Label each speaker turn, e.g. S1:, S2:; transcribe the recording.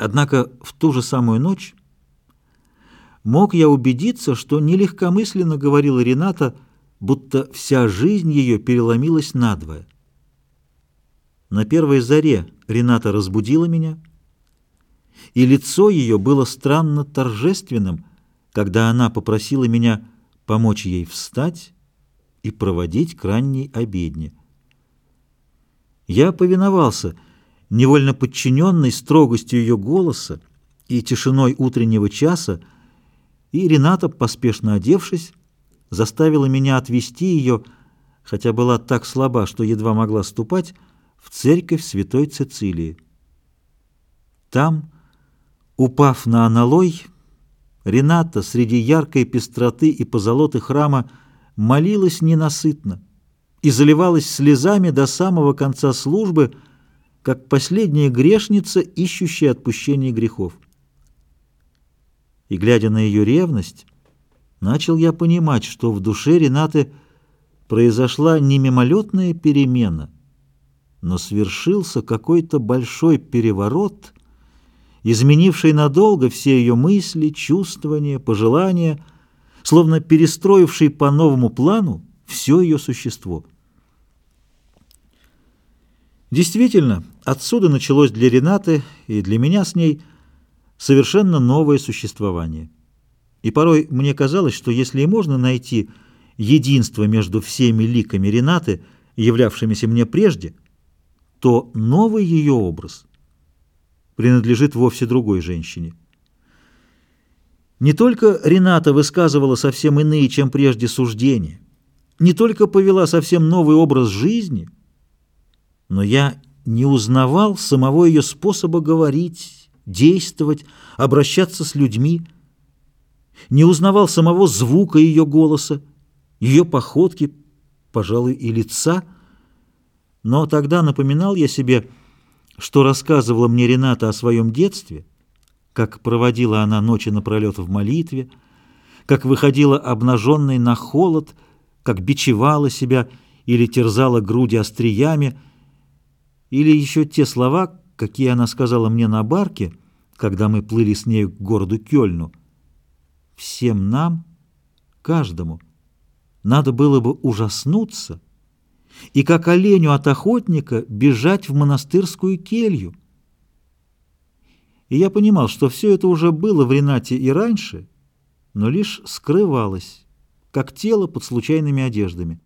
S1: Однако в ту же самую ночь мог я убедиться, что нелегкомысленно говорила Рената, будто вся жизнь ее переломилась надвое. На первой заре Рената разбудила меня, и лицо ее было странно торжественным, когда она попросила меня помочь ей встать и проводить к ранней обедне. Я повиновался, невольно подчиненный строгостью ее голоса и тишиной утреннего часа, и Рената, поспешно одевшись, заставила меня отвести ее, хотя была так слаба, что едва могла ступать, в церковь святой Цицилии. Там, упав на аналой, Рената среди яркой пестроты и позолоты храма молилась ненасытно и заливалась слезами до самого конца службы, как последняя грешница, ищущая отпущения грехов. И, глядя на ее ревность, начал я понимать, что в душе Ренаты произошла не мимолетная перемена, но свершился какой-то большой переворот, изменивший надолго все ее мысли, чувствования, пожелания, словно перестроивший по новому плану все ее существо. Действительно, отсюда началось для Ренаты и для меня с ней совершенно новое существование. И порой мне казалось, что если и можно найти единство между всеми ликами Ренаты, являвшимися мне прежде, то новый ее образ принадлежит вовсе другой женщине. Не только Рената высказывала совсем иные, чем прежде, суждения, не только повела совсем новый образ жизни, но я не узнавал самого ее способа говорить, действовать, обращаться с людьми, не узнавал самого звука ее голоса, ее походки, пожалуй, и лица, но тогда напоминал я себе, что рассказывала мне Рената о своем детстве, как проводила она ночи напролет в молитве, как выходила обнаженной на холод, как бичевала себя или терзала груди остриями, или еще те слова, какие она сказала мне на барке, когда мы плыли с нею к городу Кёльну. Всем нам, каждому, надо было бы ужаснуться и, как оленю от охотника, бежать в монастырскую келью. И я понимал, что все это уже было в Ренате и раньше, но лишь скрывалось, как тело под случайными одеждами.